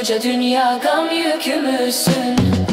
Koca dünya gam yükümüzsün.